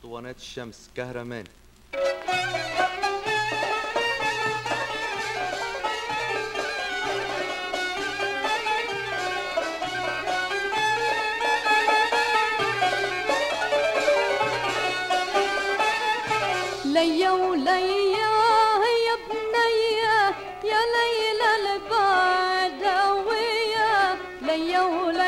أسطوانات الشمس كهرمان. ليا وليا يا بنيا يا ليلى البدوية ليا وليا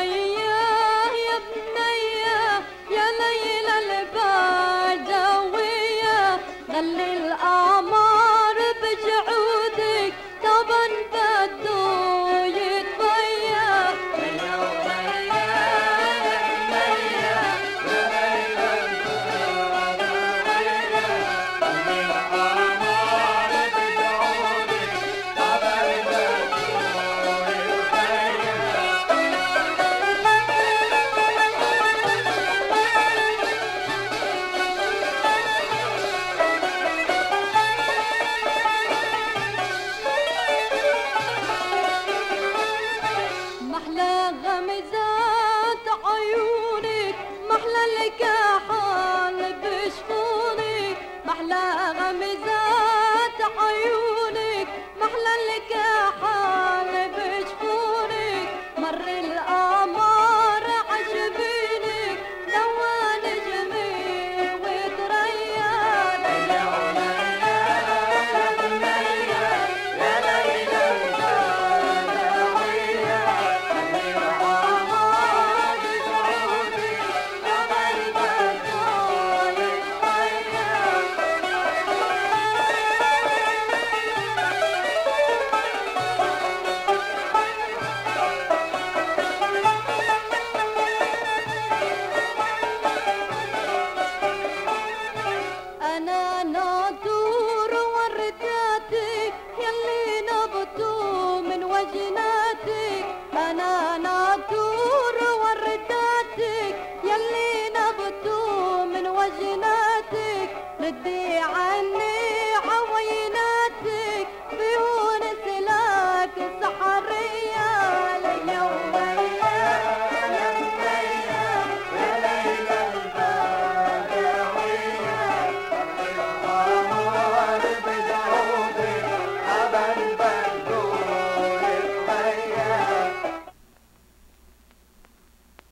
عيونك محلى الكحل أنا ناطور ورداتك يلي نبتو من وجناتك أنا ورداتك يلي نبتو من وجناتك ردي عني